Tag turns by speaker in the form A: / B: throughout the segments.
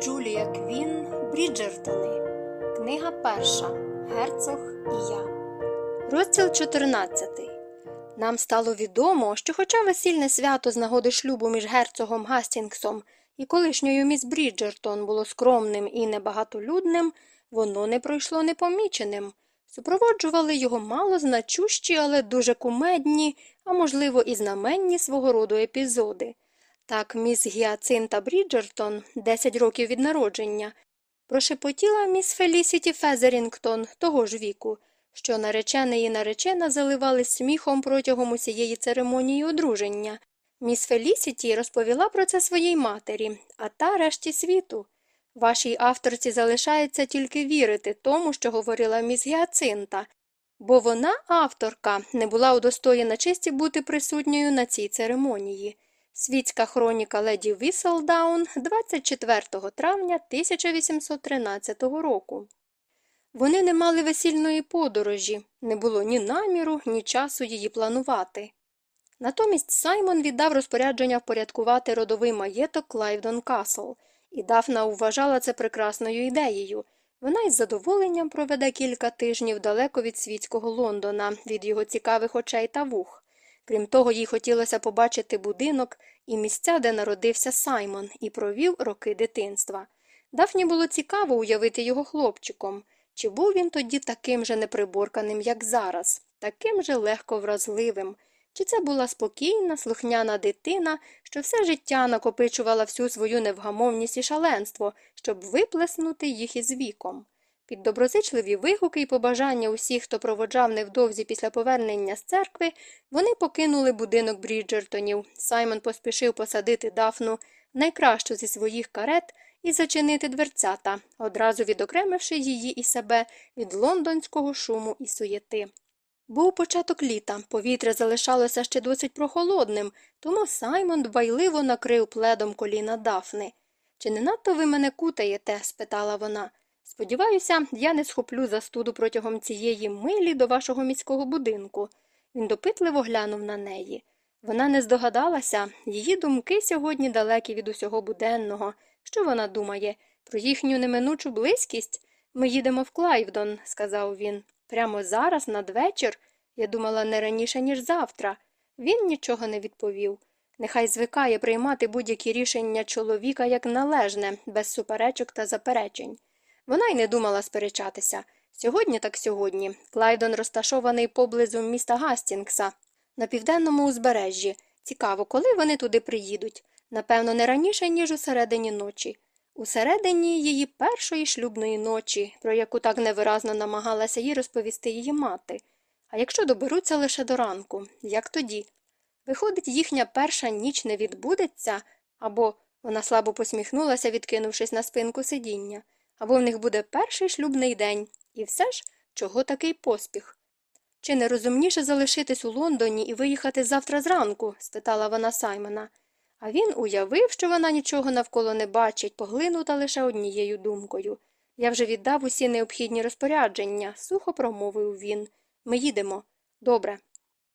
A: Джулія Квін Бріджертони. Книга перша. Герцог і я. Розділ 14. Нам стало відомо, що, хоча весільне свято з нагоди шлюбу між герцогом Гастінгсом і колишньою міс Бріджертон було скромним і небагатолюдним, воно не пройшло непоміченим. Супроводжували його мало значущі, але дуже кумедні, а можливо, і знаменні свого роду епізоди. Так міс Гіацинта Бріджертон, 10 років від народження, прошепотіла міс Фелісіті Фезерінгтон того ж віку, що наречений і наречена заливали сміхом протягом усієї церемонії одруження. Міс Фелісіті розповіла про це своїй матері, а та решті світу. Вашій авторці залишається тільки вірити тому, що говорила міс Гіацинта, бо вона, авторка, не була удостоєна честі бути присутньою на цій церемонії. Світська хроніка леді Віселдаун 24 травня 1813 року. Вони не мали весільної подорожі, не було ні наміру, ні часу її планувати. Натомість Саймон віддав розпорядження впорядкувати родовий маєток Клайвдон Касл, і Дафна вважала це прекрасною ідеєю. Вона із задоволенням проведе кілька тижнів далеко від світського Лондона, від його цікавих очей та вух. Крім того, їй хотілося побачити будинок і місця, де народився Саймон, і провів роки дитинства. Дафні було цікаво уявити його хлопчиком. Чи був він тоді таким же неприборканим, як зараз, таким же легко вразливим? Чи це була спокійна, слухняна дитина, що все життя накопичувала всю свою невгамовність і шаленство, щоб виплеснути їх із віком? Під доброзичливі вигуки і побажання усіх, хто проводжав невдовзі після повернення з церкви, вони покинули будинок Бріджертонів. Саймон поспішив посадити дафну найкращу зі своїх карет і зачинити дверцята, одразу відокремивши її і себе від лондонського шуму і суєти. Був початок літа, повітря залишалося ще досить прохолодним, тому Саймон дбайливо накрив пледом коліна дафни. Чи не надто ви мене кутаєте? спитала вона. Сподіваюся, я не схоплю застуду протягом цієї милі до вашого міського будинку. Він допитливо глянув на неї. Вона не здогадалася, її думки сьогодні далекі від усього буденного. Що вона думає? Про їхню неминучу близькість? Ми їдемо в Клайвдон, сказав він. Прямо зараз, надвечір, я думала не раніше, ніж завтра. Він нічого не відповів. Нехай звикає приймати будь-які рішення чоловіка як належне, без суперечок та заперечень. Вона й не думала сперечатися. Сьогодні так сьогодні. Клайдон розташований поблизу міста Гастінгса, на південному узбережжі. Цікаво, коли вони туди приїдуть. Напевно, не раніше, ніж у середині ночі. У середині її першої шлюбної ночі, про яку так невиразно намагалася їй розповісти її мати. А якщо доберуться лише до ранку, як тоді? Виходить, їхня перша ніч не відбудеться, або вона слабо посміхнулася, відкинувшись на спинку сидіння, або в них буде перший шлюбний день, і все ж чого такий поспіх? Чи не розумніше залишитись у Лондоні і виїхати завтра зранку? спитала вона Саймона. А він уявив, що вона нічого навколо не бачить, поглинута лише однією думкою. Я вже віддав усі необхідні розпорядження, сухо промовив він. Ми їдемо. Добре.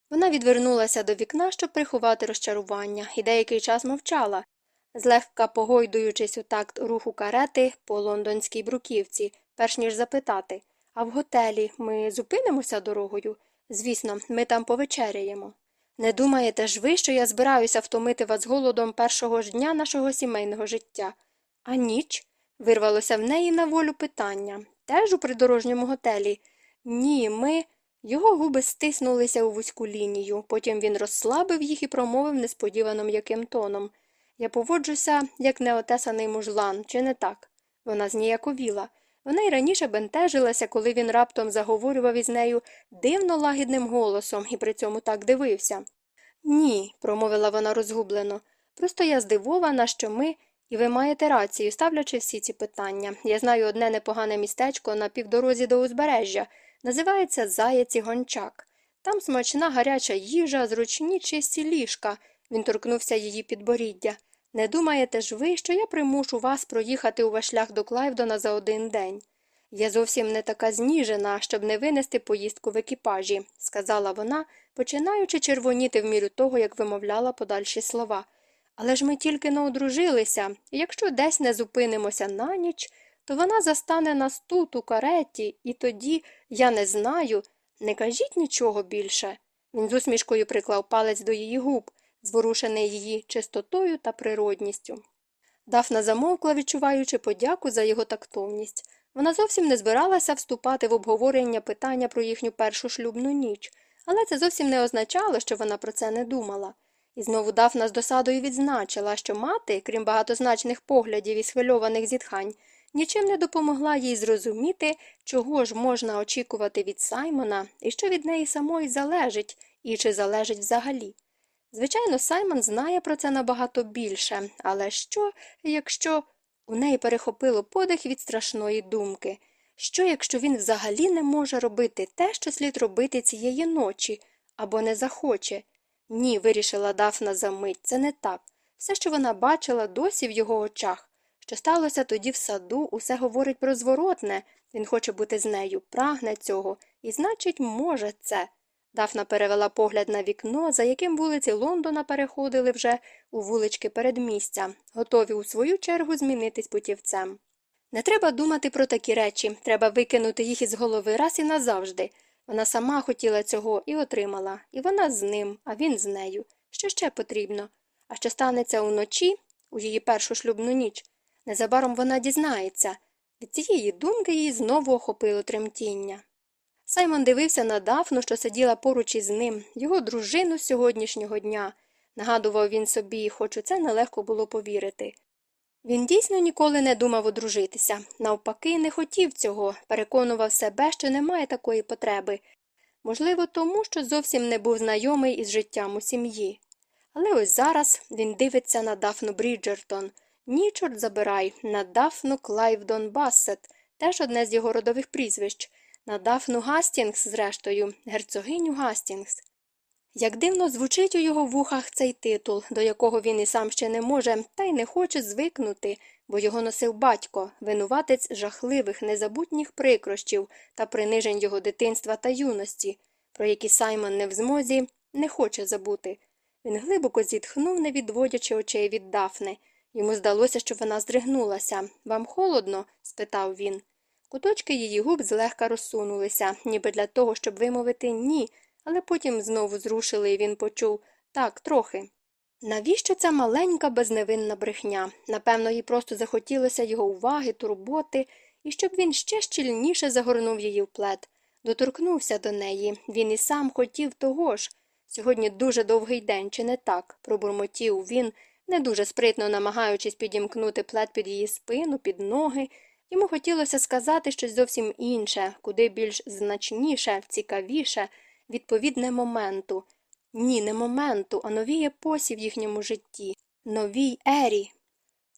A: Вона відвернулася до вікна, щоб приховати розчарування, і деякий час мовчала, злегка погойдуючись у такт руху карети по лондонській бруківці, перш ніж запитати А в готелі ми зупинимося дорогою? Звісно, ми там повечеряємо. Не думаєте ж ви, що я збираюся втомити вас голодом першого ж дня нашого сімейного життя? А ніч? вирвалося в неї на волю питання. Теж у придорожньому готелі. Ні, ми. Його губи стиснулися у вузьку лінію, потім він розслабив їх і промовив несподівано м'яким тоном. Я поводжуся, як неотесаний мужлан, чи не так? Вона зніяковіла. Вона й раніше бентежилася, коли він раптом заговорював із нею дивно лагідним голосом і при цьому так дивився. Ні, промовила вона розгублено. Просто я здивована, що ми, і ви маєте рацію, ставлячи всі ці питання. Я знаю одне непогане містечко на півдорозі до узбережжя. Називається Заяці Гончак. Там смачна гаряча їжа, зручні чисті ліжка. Він торкнувся її підборіддя. Не думаєте ж ви, що я примушу вас проїхати у ваш шлях до Клайвдона за один день? Я зовсім не така зніжена, щоб не винести поїздку в екіпажі, сказала вона, починаючи червоніти в міру того, як вимовляла подальші слова. Але ж ми тільки не одружилися, і якщо десь не зупинимося на ніч, то вона застане нас тут, у кареті, і тоді, я не знаю, не кажіть нічого більше. Він з усмішкою приклав палець до її губ, зворушений її чистотою та природністю. Дафна замовкла, відчуваючи подяку за його тактовність. Вона зовсім не збиралася вступати в обговорення питання про їхню першу шлюбну ніч, але це зовсім не означало, що вона про це не думала. І знову Дафна з досадою відзначила, що мати, крім багатозначних поглядів і схвильованих зітхань, нічим не допомогла їй зрозуміти, чого ж можна очікувати від Саймона і що від неї самої залежить, і чи залежить взагалі. Звичайно, Саймон знає про це набагато більше, але що, якщо у неї перехопило подих від страшної думки? Що, якщо він взагалі не може робити те, що слід робити цієї ночі, або не захоче? Ні, вирішила Дафна за мить, це не так. Все, що вона бачила, досі в його очах. Що сталося тоді в саду, усе говорить про зворотне. Він хоче бути з нею, прагне цього, і, значить, може це. Дафна перевела погляд на вікно, за яким вулиці Лондона переходили вже у вулички передмістя, готові у свою чергу змінитись путівцем. Не треба думати про такі речі, треба викинути їх із голови раз і назавжди. Вона сама хотіла цього і отримала, і вона з ним, а він з нею. Що ще потрібно? А що станеться уночі, у її першу шлюбну ніч? Незабаром вона дізнається. Від цієї думки її знову охопило тремтіння. Саймон дивився на Дафну, що сиділа поруч із ним, його дружину сьогоднішнього дня. Нагадував він собі, хоч у це нелегко було повірити. Він дійсно ніколи не думав одружитися, навпаки, не хотів цього, переконував себе, що немає такої потреби. Можливо, тому, що зовсім не був знайомий із життям у сім'ї. Але ось зараз він дивиться на Дафну Бріджертон. Ні, чорт забирай, на Дафну Клайвдон Бассет, теж одне з його родових прізвищ, на Дафну Гастінгс, зрештою, герцогиню Гастінгс. Як дивно звучить у його вухах цей титул, до якого він і сам ще не може, та й не хоче звикнути, бо його носив батько, винуватець жахливих, незабутніх прикрощів та принижень його дитинства та юності, про які Саймон не в змозі, не хоче забути. Він глибоко зітхнув, не відводячи очей від Дафни. Йому здалося, що вона здригнулася. Вам холодно? спитав він. Куточки її губ злегка розсунулися, ніби для того, щоб вимовити ні, але потім знову зрушили, і він почув так, трохи. Навіщо ця маленька безневинна брехня? Напевно, їй просто захотілося його уваги, турботи, і щоб він ще щільніше загорнув її в плед. Доторкнувся до неї, він і сам хотів того ж. Сьогодні дуже довгий день, чи не так? пробурмотів він, не дуже спритно намагаючись підімкнути плед під її спину, під ноги. Йому хотілося сказати щось зовсім інше, куди більш значніше, цікавіше, відповідне моменту. Ні, не моменту, а новій епосі в їхньому житті, новій ері.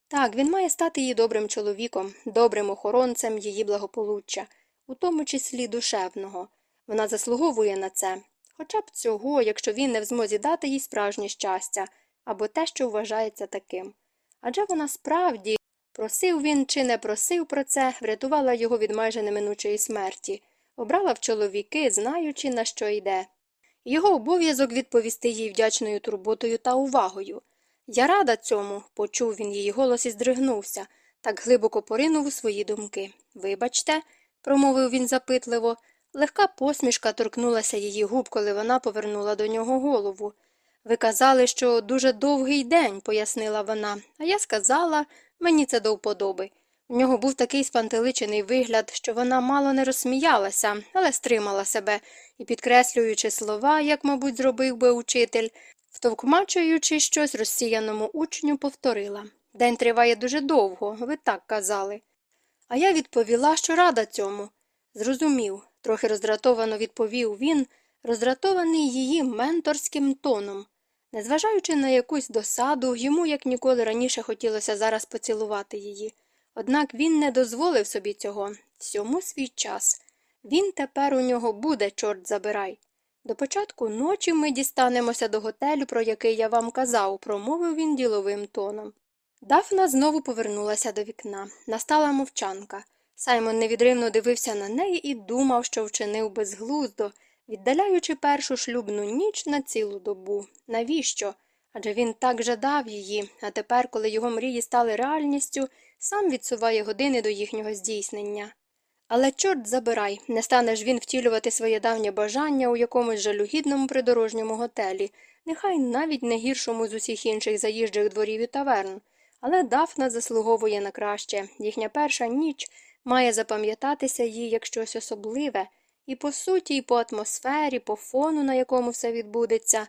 A: Так, він має стати її добрим чоловіком, добрим охоронцем її благополуччя, у тому числі душевного. Вона заслуговує на це, хоча б цього, якщо він не в змозі дати їй справжнє щастя або те, що вважається таким. Адже вона справді, просив він чи не просив про це, врятувала його від майже неминучої смерті, обрала в чоловіки, знаючи, на що йде. Його обов'язок відповісти їй вдячною турботою та увагою. Я рада цьому, почув він її голос і здригнувся, так глибоко поринув у свої думки. Вибачте, промовив він запитливо, легка посмішка торкнулася її губ, коли вона повернула до нього голову. Ви казали, що дуже довгий день, пояснила вона, а я сказала, мені це до вподоби. У нього був такий спантеличений вигляд, що вона мало не розсміялася, але стримала себе і, підкреслюючи слова, як, мабуть, зробив би учитель, втовкмачуючи щось розсіяному учню, повторила День триває дуже довго, ви так казали. А я відповіла, що рада цьому. Зрозумів, трохи роздратовано відповів він, роздратований її менторським тоном. Незважаючи на якусь досаду, йому як ніколи раніше хотілося зараз поцілувати її. Однак він не дозволив собі цього всьому свій час. Він тепер у нього буде, чорт забирай. До початку ночі ми дістанемося до готелю, про який я вам казав, промовив він діловим тоном. Дафна знову повернулася до вікна. Настала мовчанка. Саймон невідривно дивився на неї і думав, що вчинив безглуздо, віддаляючи першу шлюбну ніч на цілу добу. Навіщо? Адже він так жадав її, а тепер, коли його мрії стали реальністю, сам відсуває години до їхнього здійснення. Але, чорт забирай, не стане ж він втілювати своє давнє бажання у якомусь жалюгідному придорожньому готелі, нехай навіть не гіршому з усіх інших заїжджих дворів і таверн. Але Дафна заслуговує на краще. Їхня перша ніч має запам'ятатися їй як щось особливе, і по суті, і по атмосфері, по фону, на якому все відбудеться.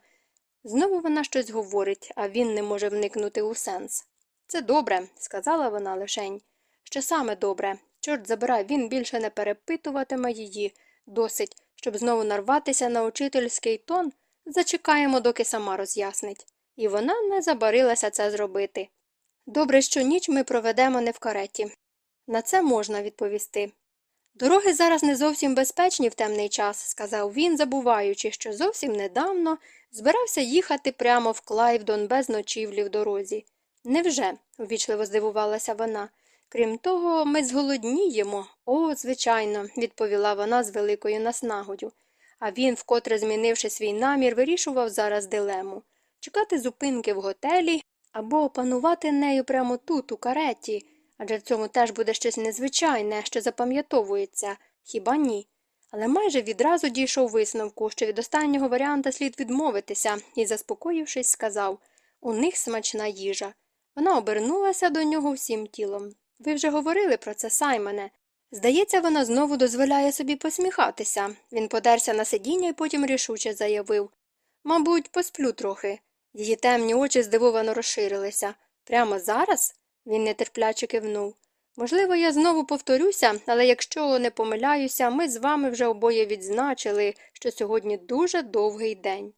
A: Знову вона щось говорить, а він не може вникнути у сенс. Це добре, сказала вона лишень. Що саме добре. Чорт забирай, він більше не перепитуватиме її. Досить, щоб знову нарватися на учительський тон, зачекаємо, доки сама роз'яснить. І вона не забарилася це зробити. Добре, що ніч ми проведемо не в кареті. На це можна відповісти. Дороги зараз не зовсім безпечні в темний час, сказав він, забуваючи, що зовсім недавно збирався їхати прямо в Клайвдон без ночівлі в дорозі. Невже? увічливо здивувалася вона. Крім того, ми зголодніємо. О, звичайно, відповіла вона з великою наснагою. А він, вкотре змінивши свій намір, вирішував зараз дилему чекати зупинки в готелі або опанувати нею прямо тут, у кареті, адже в цьому теж буде щось незвичайне, що запам'ятовується, хіба ні? Але майже відразу дійшов висновку, що від останнього варіанта слід відмовитися, і, заспокоївшись, сказав у них смачна їжа. Вона обернулася до нього всім тілом. Ви вже говорили про це, Саймоне. Здається, вона знову дозволяє собі посміхатися. Він подерся на сидіння і потім рішуче заявив Мабуть, посплю трохи. Її темні очі здивовано розширилися. Прямо зараз? Він нетерпляче кивнув. Можливо, я знову повторюся, але якщо не помиляюся, ми з вами вже обоє відзначили, що сьогодні дуже довгий день.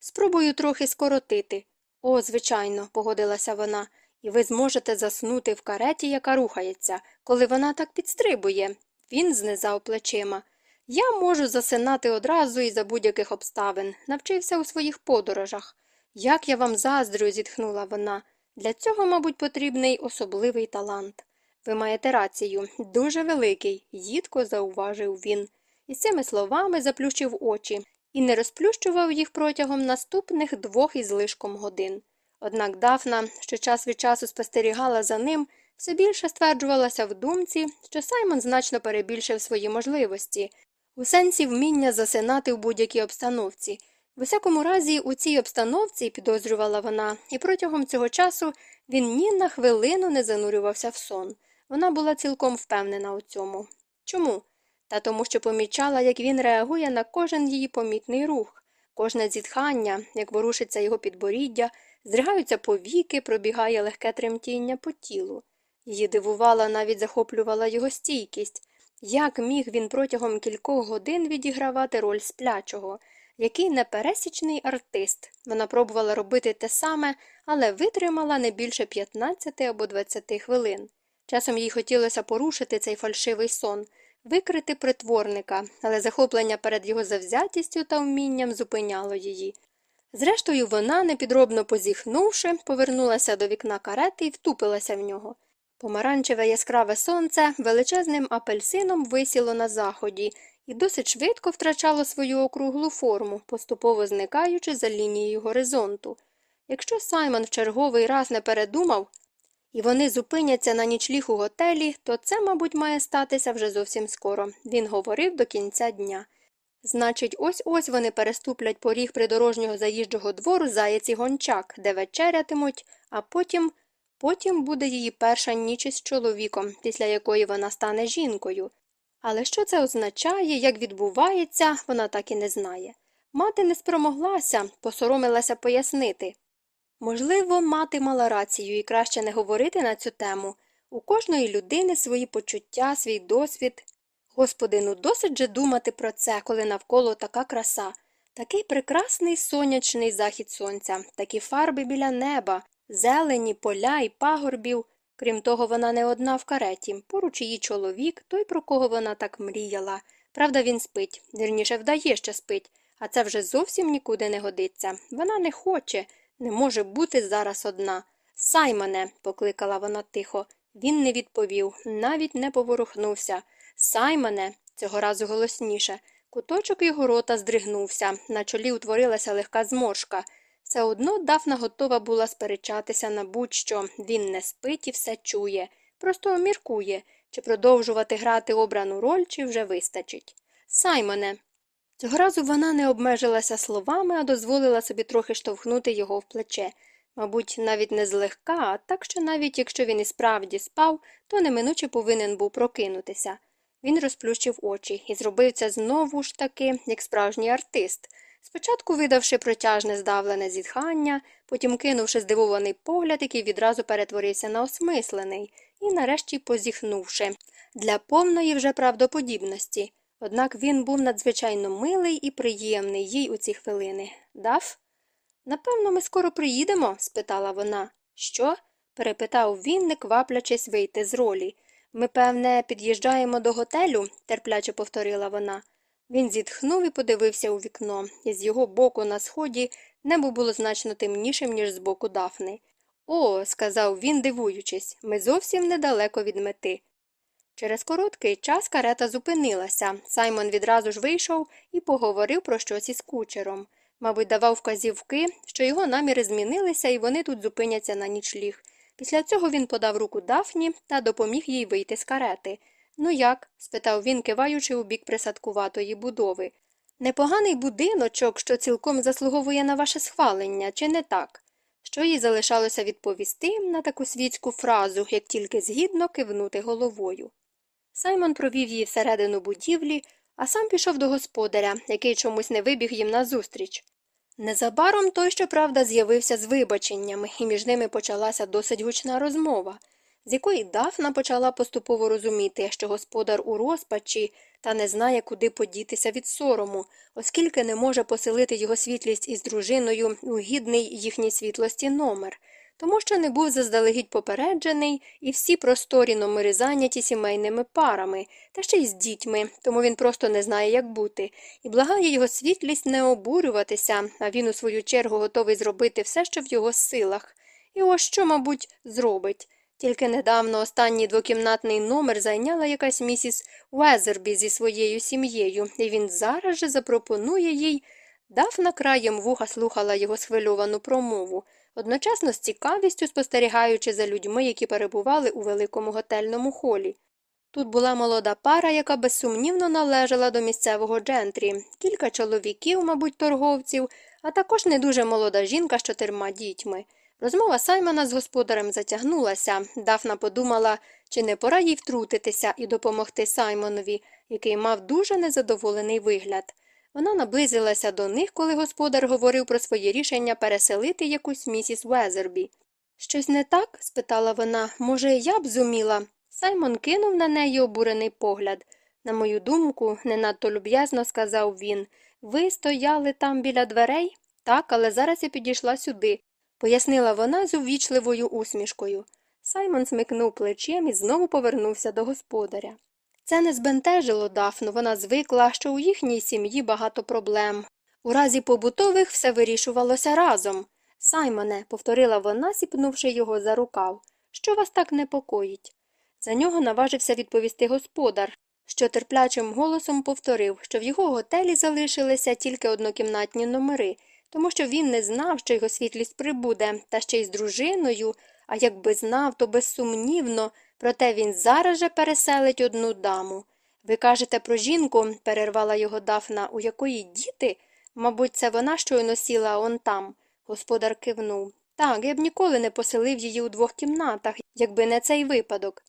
A: Спробую трохи скоротити. О, звичайно, погодилася вона, і ви зможете заснути в кареті, яка рухається, коли вона так підстрибує. Він знизав плечима. Я можу засинати одразу і за будь-яких обставин, навчився у своїх подорожах. Як я вам заздрю, зітхнула вона. Для цього, мабуть, потрібний особливий талант. Ви маєте рацію, дуже великий, їдко зауважив він. І цими словами заплющив очі і не розплющував їх протягом наступних двох із лишком годин. Однак Дафна, що час від часу спостерігала за ним, все більше стверджувалася в думці, що Саймон значно перебільшив свої можливості, у сенсі вміння засинати в будь-якій обстановці. В усякому разі, у цій обстановці, підозрювала вона, і протягом цього часу він ні на хвилину не занурювався в сон. Вона була цілком впевнена у цьому. Чому? Та тому, що помічала, як він реагує на кожен її помітний рух, кожне зітхання, як ворушиться його підборіддя, здригаються повіки, пробігає легке тремтіння по тілу. Її дивувала, навіть захоплювала його стійкість. Як міг він протягом кількох годин відігравати роль сплячого, який непересічний артист. Вона пробувала робити те саме, але витримала не більше 15 або 20 хвилин. Часом їй хотілося порушити цей фальшивий сон, викрити притворника, але захоплення перед його завзятістю та вмінням зупиняло її. Зрештою, вона, непідробно позіхнувши, повернулася до вікна карети і втупилася в нього. Помаранчеве яскраве сонце величезним апельсином висіло на заході і досить швидко втрачало свою округлу форму, поступово зникаючи за лінією горизонту. Якщо Саймон в черговий раз не передумав, і вони зупиняться на нічліг у готелі, то це, мабуть, має статися вже зовсім скоро. Він говорив до кінця дня. Значить, ось ось вони переступлять поріг придорожнього заїжджого двору заяці гончак, де вечерятимуть, а потім потім буде її перша ніч із чоловіком, після якої вона стане жінкою. Але що це означає, як відбувається, вона так і не знає. Мати не спромоглася, посоромилася пояснити. Можливо, мати мала рацію і краще не говорити на цю тему. У кожної людини свої почуття, свій досвід. Господи, ну досить же думати про це, коли навколо така краса, такий прекрасний сонячний захід сонця, такі фарби біля неба, зелені, поля і пагорбів. Крім того, вона не одна в кареті, поруч її чоловік, той, про кого вона так мріяла. Правда, він спить, вірніше вдає, що спить, а це вже зовсім нікуди не годиться. Вона не хоче, не може бути зараз одна. Саймоне, покликала вона тихо. Він не відповів, навіть не поворухнувся. Саймоне, цього разу голосніше. Куточок його рота здригнувся, на чолі утворилася легка зморшка. Все одно Дафна готова була сперечатися на будь-що він не спить і все чує, просто міркує, чи продовжувати грати обрану роль, чи вже вистачить. Саймоне. Цього разу вона не обмежилася словами, а дозволила собі трохи штовхнути його в плече. Мабуть, навіть не злегка, так що навіть якщо він і справді спав, то неминуче повинен був прокинутися. Він розплющив очі і зробив це знову ж таки, як справжній артист. Спочатку видавши протяжне здавлене зітхання, потім кинувши здивований погляд, який відразу перетворився на осмислений, і нарешті позіхнувши для повної вже правдоподібності. Однак він був надзвичайно милий і приємний їй у ці хвилини. Дав? Напевно, ми скоро приїдемо? спитала вона. Що? перепитав він, не кваплячись вийти з ролі. Ми, певне, під'їжджаємо до готелю, терпляче повторила вона. Він зітхнув і подивився у вікно, з його боку на сході небо було значно темнішим, ніж з боку дафни. О, сказав він, дивуючись, ми зовсім недалеко від мети. Через короткий час карета зупинилася. Саймон відразу ж вийшов і поговорив про щось із кучером. Мабуть, давав вказівки, що його наміри змінилися і вони тут зупиняться на нічліг. Після цього він подав руку дафні та допоміг їй вийти з карети. Ну як? спитав він, киваючи у бік присадкуватої будови. Непоганий будиночок, що цілком заслуговує на ваше схвалення, чи не так? Що їй залишалося відповісти на таку світську фразу, як тільки згідно кивнути головою. Саймон провів її всередину будівлі, а сам пішов до господаря, який чомусь не вибіг їм назустріч. Незабаром той, щоправда, з'явився з вибаченнями, і між ними почалася досить гучна розмова, з якої Дафна почала поступово розуміти, що господар у розпачі та не знає, куди подітися від сорому, оскільки не може поселити його світлість із дружиною у гідний їхній світлості номер тому що не був заздалегідь попереджений, і всі просторі номери зайняті сімейними парами, та ще й з дітьми, тому він просто не знає, як бути, і благає його світлість не обурюватися, а він у свою чергу готовий зробити все, що в його силах. І ось що, мабуть, зробить. Тільки недавно останній двокімнатний номер зайняла якась місіс Уезербі зі своєю сім'єю, і він зараз же запропонує їй. Дафна краєм вуха слухала його схвильовану промову одночасно з цікавістю спостерігаючи за людьми, які перебували у великому готельному холі. Тут була молода пара, яка безсумнівно належала до місцевого джентрі, кілька чоловіків, мабуть, торговців, а також не дуже молода жінка з чотирма дітьми. Розмова Саймона з господарем затягнулася. Дафна подумала, чи не пора їй втрутитися і допомогти Саймонові, який мав дуже незадоволений вигляд. Вона наблизилася до них, коли господар говорив про своє рішення переселити якусь місіс Везербі. Щось не так? спитала вона. Може, я б зуміла? Саймон кинув на неї обурений погляд. На мою думку, не надто люб'язно сказав він. Ви стояли там біля дверей? Так, але зараз я підійшла сюди, пояснила вона з увічливою усмішкою. Саймон смикнув плечем і знову повернувся до господаря. Це не збентежило Дафну, вона звикла, що у їхній сім'ї багато проблем. У разі побутових все вирішувалося разом. Саймоне, повторила вона, сіпнувши його за рукав, що вас так непокоїть. За нього наважився відповісти господар, що терплячим голосом повторив, що в його готелі залишилися тільки однокімнатні номери, тому що він не знав, що його світлість прибуде, та ще й з дружиною, а якби знав, то безсумнівно. Проте він зараз же переселить одну даму. Ви кажете про жінку, перервала його дафна, у якої діти? Мабуть, це вона щойно сіла он там. Господар кивнув. Так, я б ніколи не поселив її у двох кімнатах, якби не цей випадок.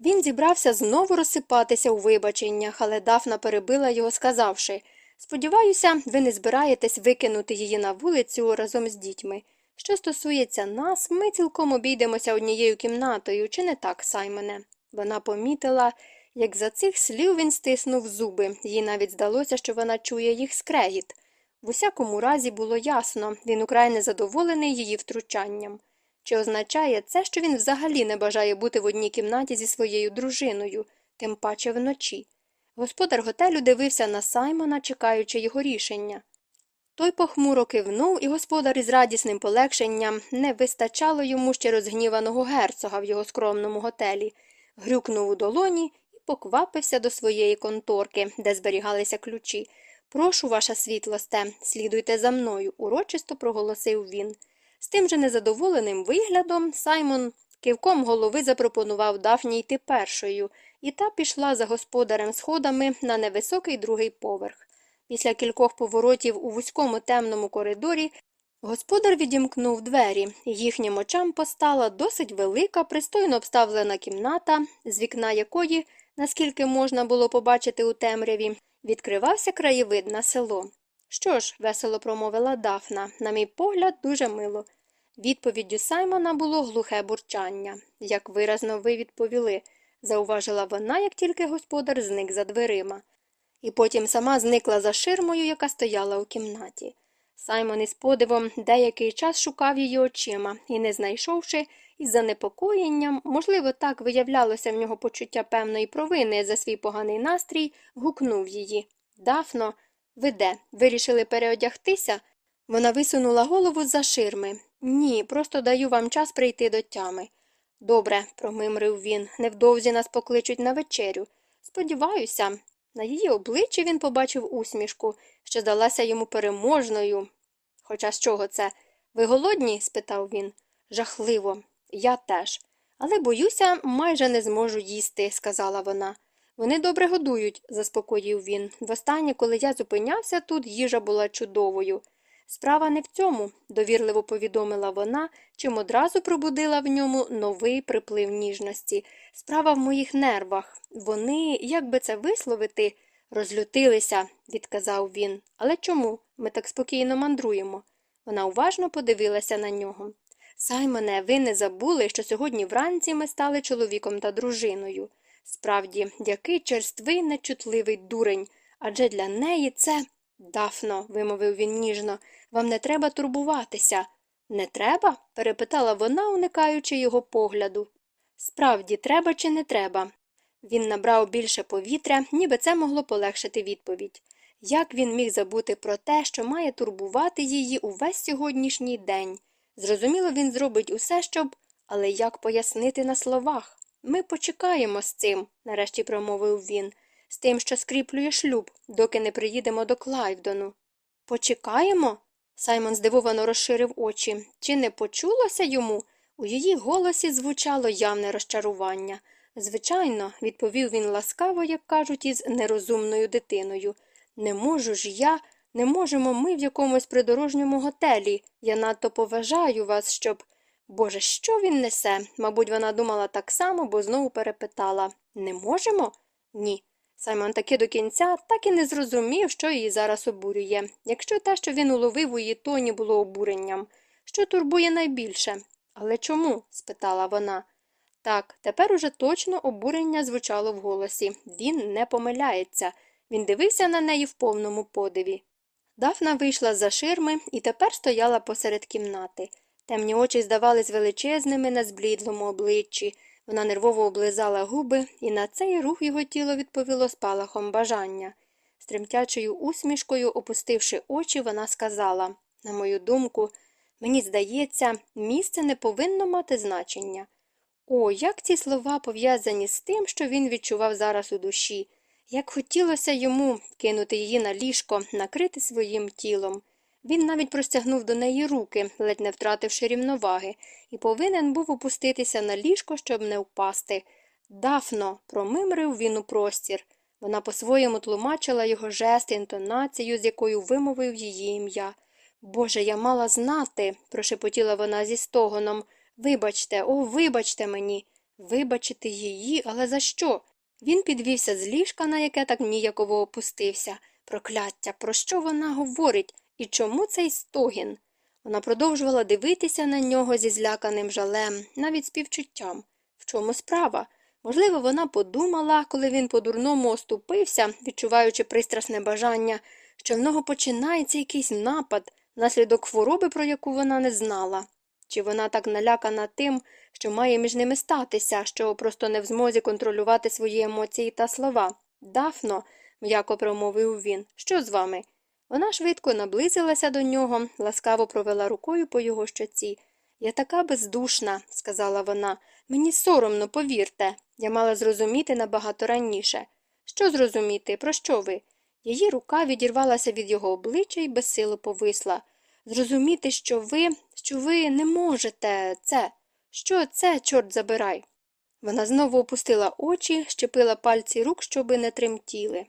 A: Він зібрався знову розсипатися у вибаченнях, але дафна перебила його, сказавши Сподіваюся, ви не збираєтесь викинути її на вулицю разом з дітьми. Що стосується нас, ми цілком обійдемося однією кімнатою, чи не так, Саймоне? Вона помітила, як за цих слів він стиснув зуби, їй навіть здалося, що вона чує їх скрегіт. В усякому разі було ясно, він украй незадоволений її втручанням. Чи означає це, що він взагалі не бажає бути в одній кімнаті зі своєю дружиною, тим паче вночі? Господар готелю дивився на Саймона, чекаючи його рішення. Той похмуро кивнув, і господар із радісним полегшенням не вистачало йому ще розгніваного герцога в його скромному готелі, грюкнув у долоні і поквапився до своєї конторки, де зберігалися ключі. Прошу, ваша світлосте, слідуйте за мною, урочисто проголосив він. З тим же незадоволеним виглядом Саймон кивком голови запропонував Дафні йти першою, і та пішла за господарем сходами на невисокий другий поверх. Після кількох поворотів у вузькому темному коридорі господар відімкнув двері, їхнім очам постала досить велика, пристойно обставлена кімната, з вікна якої, наскільки можна було побачити у темряві, відкривався краєвид на село. Що ж, весело промовила Дафна, на мій погляд, дуже мило. Відповіддю Саймона було глухе бурчання. Як виразно ви відповіли, зауважила вона, як тільки господар зник за дверима. І потім сама зникла за ширмою, яка стояла у кімнаті. Саймон із подивом деякий час шукав її очима і, не знайшовши, із занепокоєнням, можливо, так виявлялося в нього почуття певної провини за свій поганий настрій, гукнув її. Дафно, ви де? Вирішили переодягтися? Вона висунула голову з за ширми. Ні, просто даю вам час прийти до тями. Добре, промимрив він, невдовзі нас покличуть на вечерю. Сподіваюся. На її обличчі він побачив усмішку, що здалася йому переможною. Хоча з чого це? Ви голодні? спитав він. Жахливо. Я теж. Але, боюся, майже не зможу їсти, сказала вона. Вони добре годують, заспокоїв він. Востаннє, коли я зупинявся тут, їжа була чудовою. Справа не в цьому, довірливо повідомила вона, чим одразу пробудила в ньому новий приплив ніжності. Справа в моїх нервах. Вони, як би це висловити, розлютилися, відказав він. Але чому? Ми так спокійно мандруємо. Вона уважно подивилася на нього. Саймоне, ви не забули, що сьогодні вранці ми стали чоловіком та дружиною. Справді, який черствий, нечутливий дурень, адже для неї це. Дафно, вимовив він ніжно, вам не треба турбуватися. Не треба? перепитала вона, уникаючи його погляду. Справді, треба чи не треба? Він набрав більше повітря, ніби це могло полегшити відповідь. Як він міг забути про те, що має турбувати її увесь сьогоднішній день? Зрозуміло, він зробить усе, щоб. Але як пояснити на словах? Ми почекаємо з цим, нарешті промовив він, з тим, що скріплює шлюб, доки не приїдемо до Клайвдону. Почекаємо? Саймон здивовано розширив очі. Чи не почулося йому? У її голосі звучало явне розчарування. Звичайно, відповів він ласкаво, як кажуть, із нерозумною дитиною. Не можу ж я, не можемо ми в якомусь придорожньому готелі. Я надто поважаю вас, щоб. Боже, що він несе? Мабуть, вона думала так само, бо знову перепитала Не можемо? Ні. Саймон таки до кінця так і не зрозумів, що її зараз обурює, якщо те, що він уловив у її тоні, було обуренням. Що турбує найбільше? Але чому? спитала вона. Так, тепер уже точно обурення звучало в голосі. Він не помиляється. Він дивився на неї в повному подиві. Дафна вийшла за ширми і тепер стояла посеред кімнати. Темні очі здавались величезними на зблідлому обличчі. Вона нервово облизала губи, і на цей рух його тіло відповіло спалахом бажання. З тремтячою усмішкою, опустивши очі, вона сказала На мою думку, мені здається, місце не повинно мати значення. О, як ці слова пов'язані з тим, що він відчував зараз у душі, як хотілося йому кинути її на ліжко, накрити своїм тілом. Він навіть простягнув до неї руки, ледь не втративши рівноваги, і повинен був опуститися на ліжко, щоб не впасти. Дафно, промимрив він у простір. Вона по-своєму тлумачила його жест, інтонацію, з якою вимовив її ім'я. Боже, я мала знати, прошепотіла вона зі стогоном. Вибачте, о, вибачте мені. Вибачити її, але за що? Він підвівся з ліжка, на яке так ніяково опустився. Прокляття, про що вона говорить? І чому цей стогін? Вона продовжувала дивитися на нього зі зляканим жалем, навіть співчуттям. В чому справа? Можливо, вона подумала, коли він по-дурному оступився, відчуваючи пристрасне бажання, що в нього починається якийсь напад, наслідок хвороби, про яку вона не знала. Чи вона так налякана тим, що має між ними статися, що просто не в змозі контролювати свої емоції та слова? Дафно, м'яко промовив він, що з вами? Вона швидко наблизилася до нього, ласкаво провела рукою по його щоці. Я така бездушна, сказала вона. Мені соромно, повірте. Я мала зрозуміти набагато раніше. Що зрозуміти? Про що ви? Її рука відірвалася від його обличчя і безсило повисла. Зрозуміти, що ви, що ви не можете це. Що це, чорт забирай? Вона знову опустила очі, щепила пальці рук, щоби не тремтіли.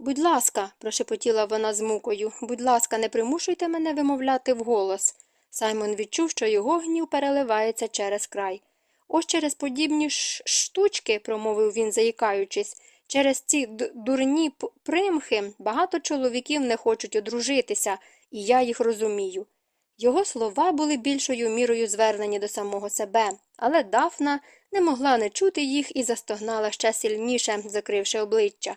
A: Будь ласка, прошепотіла вона з мукою, будь ласка, не примушуйте мене вимовляти вголос. Саймон відчув, що його гнів переливається через край. Ось через подібні штучки, промовив він, заїкаючись, через ці дурні примхи багато чоловіків не хочуть одружитися, і я їх розумію. Його слова були більшою мірою звернені до самого себе, але Дафна не могла не чути їх і застогнала ще сильніше, закривши обличчя.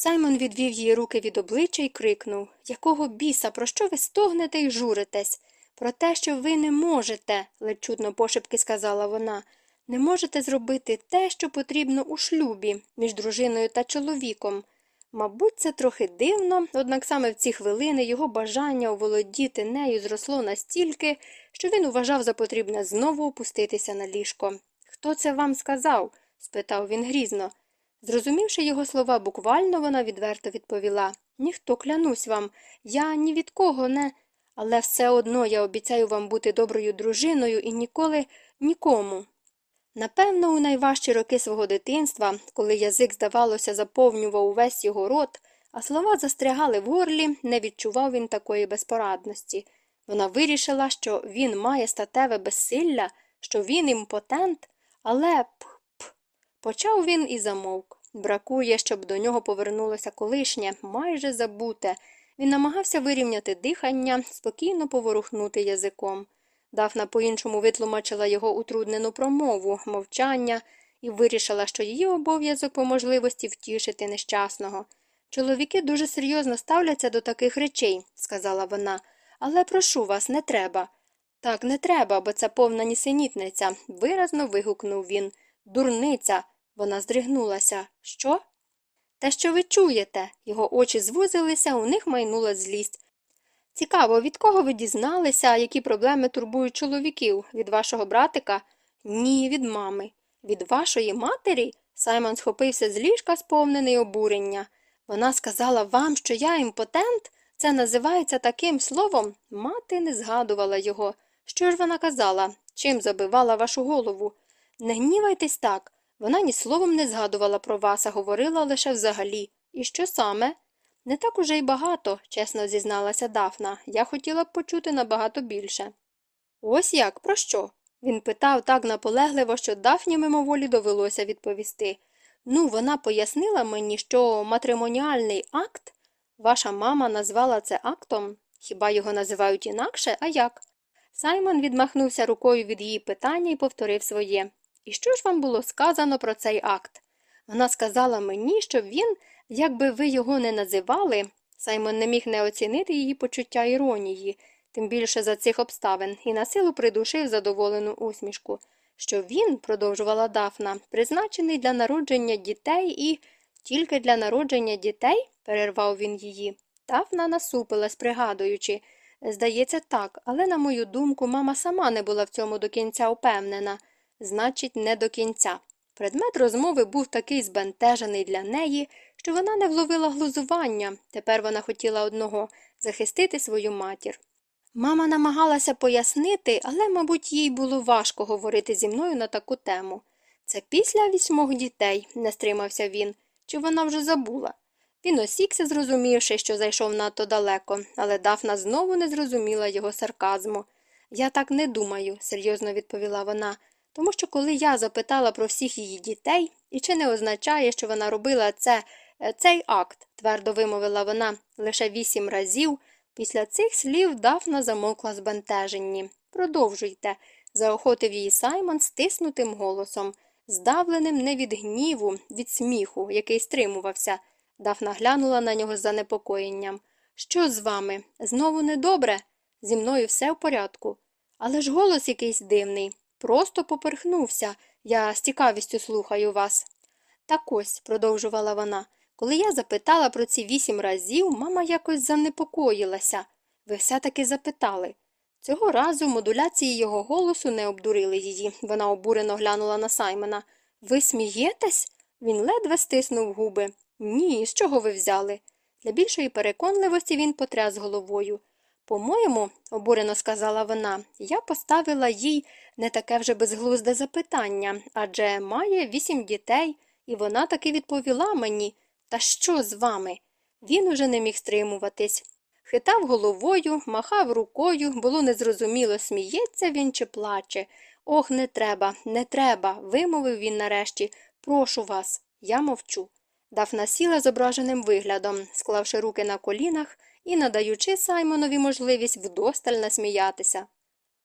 A: Саймон відвів її руки від обличчя і крикнув Якого біса, про що ви стогнете і журитесь? Про те, що ви не можете, ледь чутно пошепки сказала вона, не можете зробити те, що потрібно у шлюбі між дружиною та чоловіком. Мабуть, це трохи дивно, однак саме в ці хвилини його бажання оволодіти нею зросло настільки, що він вважав за потрібне знову опуститися на ліжко. Хто це вам сказав? спитав він грізно. Зрозумівши його слова буквально, вона відверто відповіла Ніхто клянусь вам, я ні від кого не. Але все одно я обіцяю вам бути доброю дружиною і ніколи нікому. Напевно, у найважчі роки свого дитинства, коли язик, здавалося, заповнював увесь його рот, а слова застрягали в горлі, не відчував він такої безпорадності. Вона вирішила, що він має статеве безсилля, що він імпотент, але. Почав він і замовк. Бракує, щоб до нього повернулося колишнє, майже забуте. Він намагався вирівняти дихання, спокійно поворухнути язиком. Дафна по іншому витлумачила його утруднену промову, мовчання і вирішила, що її обов'язок по можливості втішити нещасного. Чоловіки дуже серйозно ставляться до таких речей, сказала вона, але прошу вас, не треба. Так, не треба, бо це повна нісенітниця, виразно вигукнув він. Дурниця. Вона здригнулася. Що? Те, що ви чуєте. Його очі звузилися, у них майнула злість. Цікаво, від кого ви дізналися, які проблеми турбують чоловіків? Від вашого братика? Ні, від мами. Від вашої матері? Саймон схопився з ліжка, сповнений обурення. Вона сказала вам, що я імпотент? Це називається таким словом. Мати не згадувала його. Що ж вона казала? Чим забивала вашу голову? Не гнівайтесь так. Вона ні словом не згадувала про вас, а говорила лише взагалі. І що саме? Не так уже й багато, чесно зізналася Дафна. Я хотіла б почути набагато більше. Ось як, про що? Він питав так наполегливо, що Дафні мимоволі довелося відповісти. Ну, вона пояснила мені, що матримоніальний акт ваша мама назвала це актом. Хіба його називають інакше, а як? Саймон відмахнувся рукою від її питання і повторив своє. І що ж вам було сказано про цей акт? Вона сказала мені, що він Якби ви його не називали, Саймон не міг не оцінити її почуття іронії, тим більше за цих обставин, і на силу придушив задоволену усмішку, що він, продовжувала Дафна, призначений для народження дітей і тільки для народження дітей, перервав він її. Дафна насупилась, пригадуючи. Здається, так, але, на мою думку, мама сама не була в цьому до кінця упевнена. Значить, не до кінця. Предмет розмови був такий збентежений для неї, що вона не вловила глузування. Тепер вона хотіла одного захистити свою матір. Мама намагалася пояснити, але, мабуть, їй було важко говорити зі мною на таку тему. Це після вісьмох дітей, не стримався він, чи вона вже забула. Він осікся, зрозумівши, що зайшов надто далеко, але Дафна знову не зрозуміла його сарказму. Я так не думаю, серйозно відповіла вона тому що коли я запитала про всіх її дітей, і чи не означає, що вона робила це, е, цей акт, твердо вимовила вона лише вісім разів, після цих слів Дафна замовкла збентеженні. Продовжуйте, заохотив її Саймон стиснутим голосом, здавленим не від гніву, від сміху, який стримувався. Дафна глянула на нього з занепокоєнням. Що з вами? Знову недобре? Зі мною все в порядку. Але ж голос якийсь дивний. Просто поперхнувся. Я з цікавістю слухаю вас. Так ось, продовжувала вона, коли я запитала про ці вісім разів, мама якось занепокоїлася. Ви все таки запитали. Цього разу модуляції його голосу не обдурили її. Вона обурено глянула на Саймона. Ви смієтесь? Він ледве стиснув губи. Ні, з чого ви взяли? Для більшої переконливості він потряс головою. По-моєму, обурено сказала вона, я поставила їй не таке вже безглузде запитання, адже має вісім дітей, і вона таки відповіла мені. Та що з вами? Він уже не міг стримуватись. Хитав головою, махав рукою, було незрозуміло, сміється він чи плаче. Ох, не треба, не треба, вимовив він нарешті. Прошу вас, я мовчу. Дафна сіла з ображеним виглядом, склавши руки на колінах і надаючи Саймонові можливість вдосталь насміятися.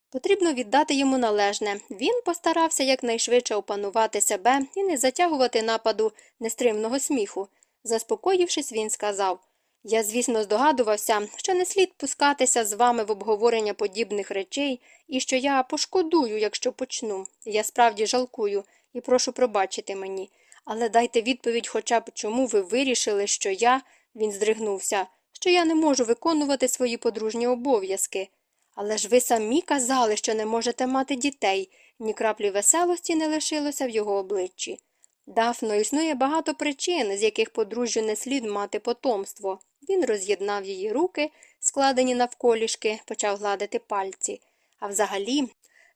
A: Потрібно віддати йому належне. Він постарався якнайшвидше опанувати себе і не затягувати нападу нестримного сміху. Заспокоївшись, він сказав Я, звісно, здогадувався, що не слід пускатися з вами в обговорення подібних речей і що я пошкодую, якщо почну. Я справді жалкую і прошу пробачити мені. Але дайте відповідь хоча б чому ви вирішили, що я, він здригнувся, що я не можу виконувати свої подружні обов'язки. Але ж ви самі казали, що не можете мати дітей, ні краплі веселості не лишилося в його обличчі. Дафно, існує багато причин, з яких подружжю не слід мати потомство. Він роз'єднав її руки, складені навколішки, почав гладити пальці. А взагалі,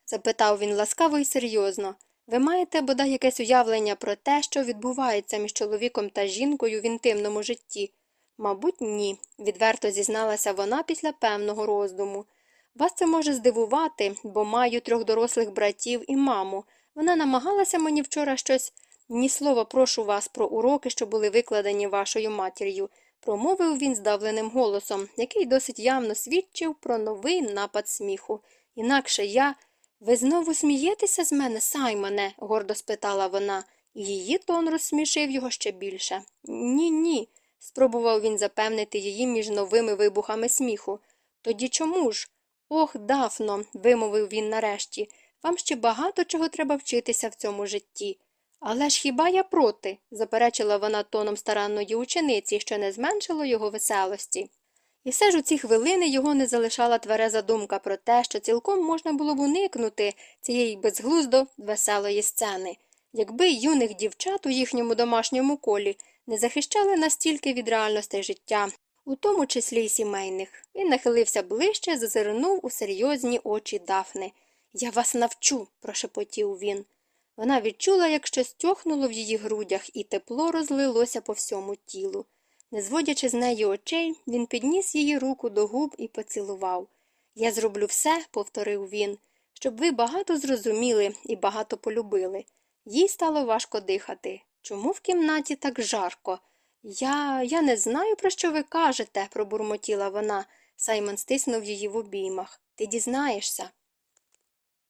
A: запитав він ласкаво і серйозно, ви маєте бодай якесь уявлення про те, що відбувається між чоловіком та жінкою в інтимному житті? Мабуть, ні, відверто зізналася вона після певного роздуму. Вас це може здивувати, бо маю трьох дорослих братів і маму. Вона намагалася мені вчора щось ні слова прошу вас про уроки, що були викладені вашою матір'ю, промовив він здавленим голосом, який досить явно свідчив про новий напад сміху. Інакше я. Ви знову смієтеся з мене, Саймоне? гордо спитала вона, її тон розсмішив його ще більше. Ні, ні, спробував він запевнити її між новими вибухами сміху. Тоді чому ж? Ох, Дафно, вимовив він нарешті, вам ще багато чого треба вчитися в цьому житті. Але ж хіба я проти? заперечила вона тоном старанної учениці, що не зменшило його веселості. І все ж у ці хвилини його не залишала твереза думка про те, що цілком можна було б уникнути цієї безглуздо веселої сцени, якби юних дівчат у їхньому домашньому колі не захищали настільки від реальностей життя, у тому числі й сімейних. Він нахилився ближче, зазирнув у серйозні очі Дафни. Я вас навчу, прошепотів він. Вона відчула, як щось тьохнуло в її грудях, і тепло розлилося по всьому тілу. Не зводячи з неї очей, він підніс її руку до губ і поцілував. Я зроблю все, повторив він, щоб ви багато зрозуміли і багато полюбили. Їй стало важко дихати. Чому в кімнаті так жарко? Я я не знаю, про що ви кажете, пробурмотіла вона. Саймон стиснув її в обіймах. Ти дізнаєшся.